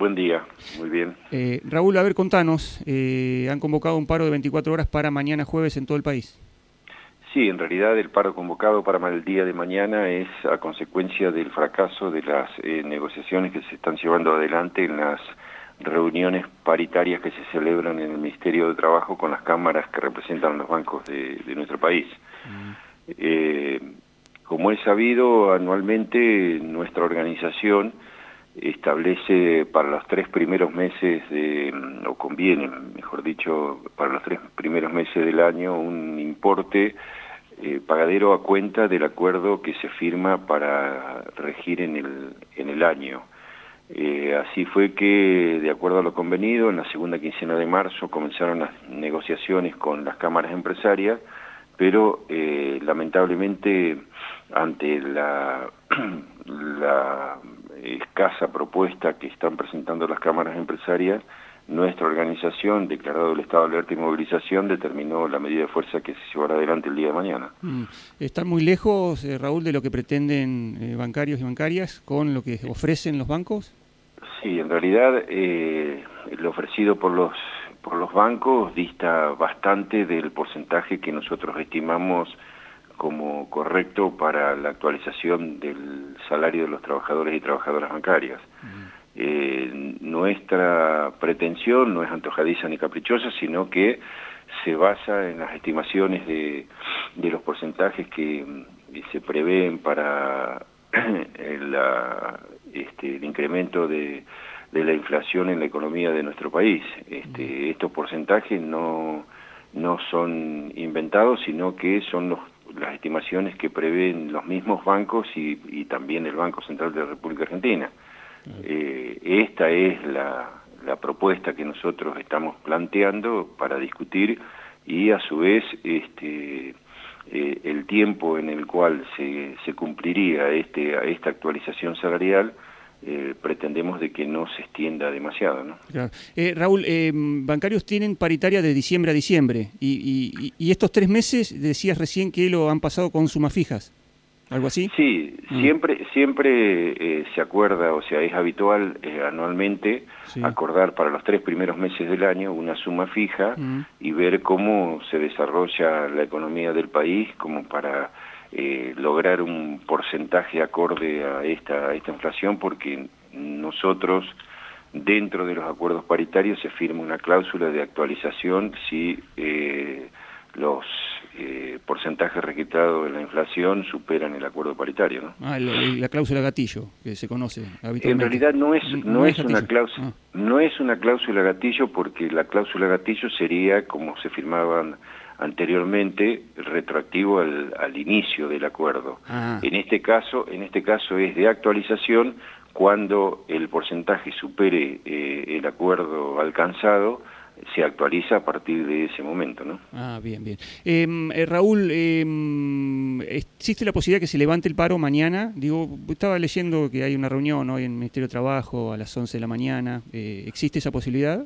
Buen día, muy bien. Eh, Raúl, a ver, contanos, eh, han convocado un paro de 24 horas para mañana jueves en todo el país. Sí, en realidad el paro convocado para el día de mañana es a consecuencia del fracaso de las eh, negociaciones que se están llevando adelante en las reuniones paritarias que se celebran en el Ministerio de Trabajo con las cámaras que representan los bancos de, nuestro país. Mm. como es sabido, anualmente nuestra organización establece para los tres primeros meses, de, o conviene, mejor dicho, para los tres primeros meses del año, un importe eh, pagadero a cuenta del acuerdo que se firma para regir en el, en el año. Eh, así fue que, de acuerdo a lo convenido, en la segunda quincena de marzo comenzaron las negociaciones con las cámaras empresarias, pero eh, lamentablemente ante la escasa propuesta que están presentando las cámaras empresarias, nuestra organización, declarado el estado de alerta y movilización, determinó la medida de fuerza que se llevará adelante el día de mañana. Mm. ¿Están muy lejos, eh, Raúl, de lo que pretenden eh, bancarios y bancarias con lo que ofrecen los bancos? Sí, en realidad eh, lo ofrecido por los por los bancos dista bastante del porcentaje que nosotros estimamos como correcto para la actualización del salario de los trabajadores y trabajadoras bancarias. Eh, nuestra pretensión no es antojadiza ni caprichosa, sino que se basa en las estimaciones de, los porcentajes que mm, se prevén para este, el incremento de, la inflación en la economía de nuestro país. Este, estos porcentajes no, no son inventados, sino que son los las estimaciones que prevén los mismos bancos y, también el Banco Central de la República Argentina. Eh, esta es la, propuesta que nosotros estamos planteando para discutir y a su vez este, eh, el tiempo en el cual se, se cumpliría este, esta actualización salarial eh, pretendemos de que no se extienda demasiado. ¿no? Eh, Raúl, eh, bancarios tienen paritaria de diciembre a diciembre y, estos tres meses decías recién que lo han pasado con sumas fijas. ¿Algo así? Sí, mm. siempre, siempre se acuerda, o sea, es habitual anualmente acordar para los tres primeros meses del año una suma fija mm. y ver cómo se desarrolla la economía del país como para eh, lograr un porcentaje acorde a esta, esta inflación porque nosotros dentro de los acuerdos paritarios se firma una cláusula de actualización si eh, los eh, porcentajes registrados de la inflación superan el acuerdo paritario. ¿no? Ah, la, cláusula gatillo, que se conoce habitualmente. En realidad no es, no, es, una cláusula, ah. no es una cláusula gatillo porque la cláusula gatillo sería como se firmaban anteriormente retroactivo al, al inicio del acuerdo. Ah. En este caso, en este caso es de actualización cuando el porcentaje supere eh, el acuerdo alcanzado se actualiza a partir de ese momento, ¿no? Ah, bien, bien. Em, eh, Raúl, em, ¿existe la posibilidad que se levante el paro mañana? Digo, estaba leyendo que hay una reunión hoy en el Ministerio de Trabajo a las 11 de la mañana. Eh, ¿Existe esa posibilidad?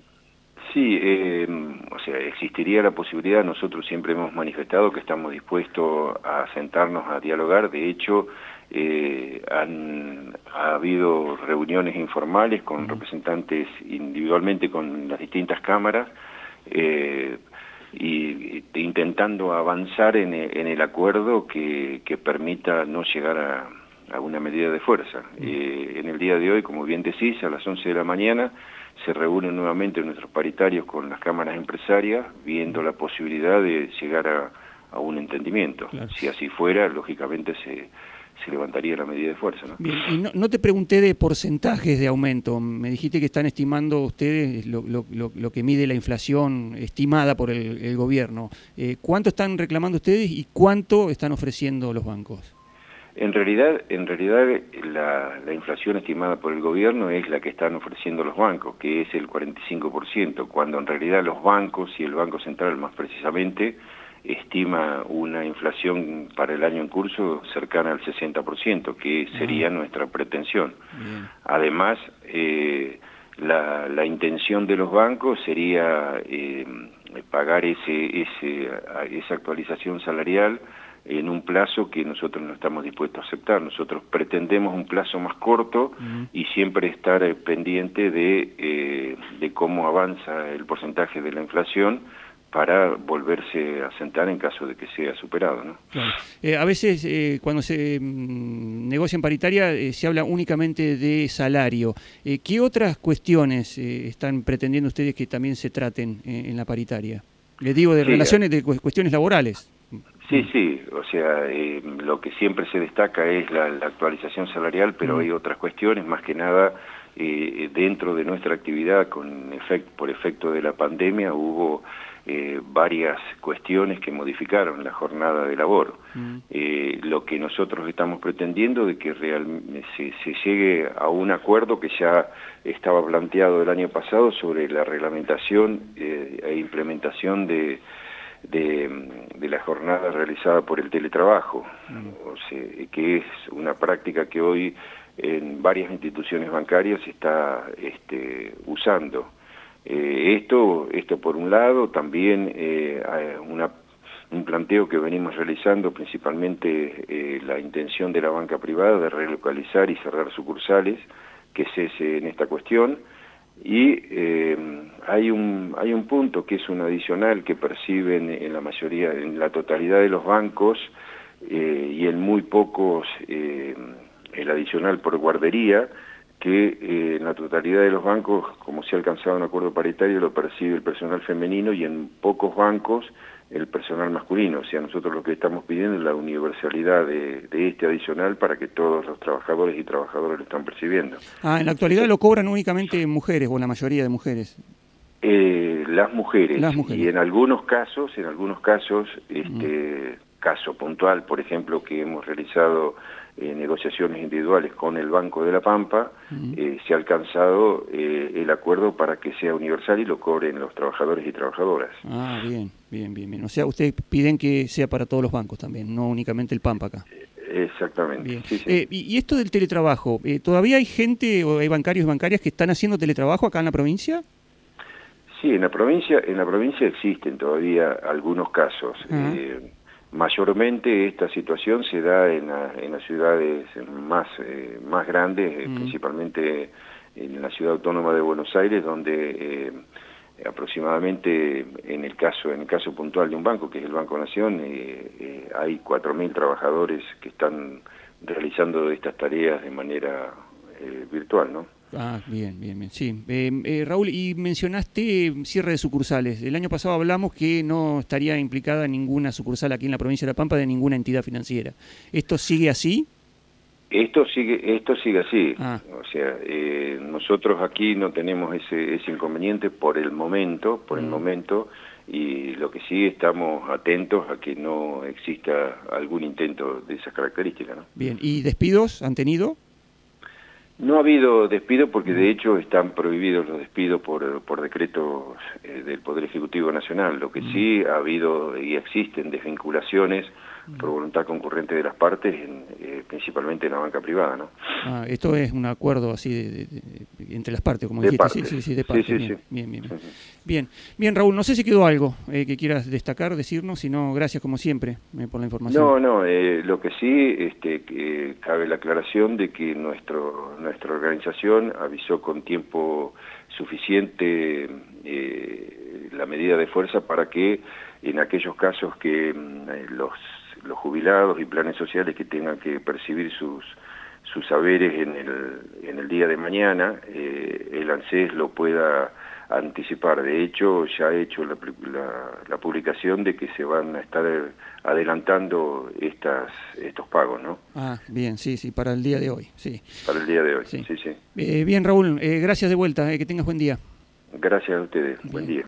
Sí, eh, o sea, existiría la posibilidad, nosotros siempre hemos manifestado que estamos dispuestos a sentarnos a dialogar, de hecho, eh, han ha habido reuniones informales con representantes individualmente con las distintas cámaras, eh, y, intentando avanzar en, el acuerdo que, permita no llegar a, a una medida de fuerza. en el día de hoy, como bien decís, a las 11 de la mañana, se reúnen nuevamente nuestros paritarios con las cámaras empresarias, viendo la posibilidad de llegar a, un entendimiento. Si así fuera, lógicamente se, se levantaría la medida de fuerza. ¿no? Bien, y no, te pregunté de porcentajes de aumento. Me dijiste que están estimando ustedes lo, lo, lo, que mide la inflación estimada por el, gobierno. Eh, ¿Cuánto están reclamando ustedes y cuánto están ofreciendo los bancos? En realidad, en realidad la, inflación estimada por el gobierno es la que están ofreciendo los bancos, que es el 45%, cuando en realidad los bancos y el Banco Central más precisamente estima una inflación para el año en curso cercana al 60%, que sería nuestra pretensión. Además, eh, la, intención de los bancos sería eh, pagar ese, ese, esa actualización salarial en un plazo que nosotros no estamos dispuestos a aceptar. Nosotros pretendemos un plazo más corto y siempre estar eh, pendiente de, eh, de cómo avanza el porcentaje de la inflación para volverse a sentar en caso de que sea superado. ¿no? Eh, a veces eh, cuando se mm, negocia en paritaria eh, se habla únicamente de salario. ¿Qué otras cuestiones están pretendiendo ustedes que también se traten en la paritaria? Les digo, de relaciones, de cuestiones laborales. Sí, sí, o sea, lo que siempre se destaca es la, actualización salarial, pero mm. hay otras cuestiones, más que nada dentro de nuestra actividad con por efecto de la pandemia hubo eh, varias cuestiones que modificaron la jornada de labor. Mm. Eh, lo que nosotros estamos pretendiendo de que realmente se, llegue a un acuerdo que ya estaba planteado el año pasado sobre la reglamentación eh, e implementación de, de, la jornada realizada por el teletrabajo, o sea, que es una práctica que hoy en varias instituciones bancarias se está este, usando. Eh, esto, esto por un lado, también eh, una, un planteo que venimos realizando, principalmente eh, la intención de la banca privada de relocalizar y cerrar sucursales, que cese en esta cuestión, y eh, hay, un, hay un punto que es un adicional que perciben en la mayoría, en la totalidad de los bancos, y en muy pocos el adicional por guardería, que eh, en la totalidad de los bancos, como se ha alcanzado un acuerdo paritario, lo percibe el personal femenino y en pocos bancos el personal masculino. O sea, nosotros lo que estamos pidiendo es la universalidad de, este adicional para que todos los trabajadores y trabajadoras lo están percibiendo. Ah, en la actualidad lo cobran únicamente mujeres o la mayoría de mujeres. Eh, las, mujeres. Y en algunos casos, en algunos casos, este, caso puntual, por ejemplo, que hemos realizado eh, negociaciones individuales con el Banco de la Pampa, eh, se ha alcanzado eh, el acuerdo para que sea universal y lo cobren los trabajadores y trabajadoras. Ah, bien, bien, bien, bien. O sea, ustedes piden que sea para todos los bancos también, no únicamente el Pampa acá. Exactamente. y, esto del teletrabajo, ¿todavía hay gente o hay bancarios y bancarias que están haciendo teletrabajo acá en la provincia? Sí, en la provincia, en la provincia existen todavía algunos casos. Mayormente esta situación se da en, en las ciudades más, eh, más grandes, eh, mm. principalmente en la ciudad autónoma de Buenos Aires, donde eh, aproximadamente en el caso en el caso puntual de un banco, que es el Banco Nación, hay 4.000 trabajadores que están realizando estas tareas de manera virtual, ¿no? Ah, bien, bien, bien. Sí. Eh, eh, Raúl, y mencionaste cierre de sucursales. El año pasado hablamos que no estaría implicada ninguna sucursal aquí en la provincia de La Pampa de ninguna entidad financiera. ¿Esto sigue así? Esto sigue, esto sigue así. Ah. O sea, eh, nosotros aquí no tenemos ese, ese inconveniente por el momento, por el mm. momento, y lo que sí estamos atentos a que no exista algún intento de esas características. ¿no? Bien, ¿y despidos han tenido? No ha habido despido porque de hecho están prohibidos los despidos por, por decretos eh, del Poder Ejecutivo Nacional. Lo que mm. sí ha habido y existen desvinculaciones por voluntad concurrente de las partes, eh, principalmente en la banca privada. ¿no? Ah, esto es un acuerdo así de, entre las partes, como dijiste. Sí, sí, sí, de parte. bien, bien, bien, bien, bien. Raúl, no sé si quedó algo eh, que quieras destacar, decirnos, si no, gracias como siempre eh, por la información. No, no, lo que sí, este, que cabe la aclaración de que nuestro, nuestra organización avisó con tiempo suficiente la medida de fuerza para que en aquellos casos que mm, los los jubilados y planes sociales que tengan que percibir sus sus saberes en el, en el día de mañana, eh, el ANSES lo pueda anticipar. De hecho, ya ha hecho la, la, publicación de que se van a estar adelantando estas estos pagos, ¿no? Ah, bien, sí, sí, para el día de hoy, sí. Para el día de hoy, sí, sí. Eh, bien, Raúl, eh, gracias de vuelta, que tengas buen día. Gracias a ustedes, buen día.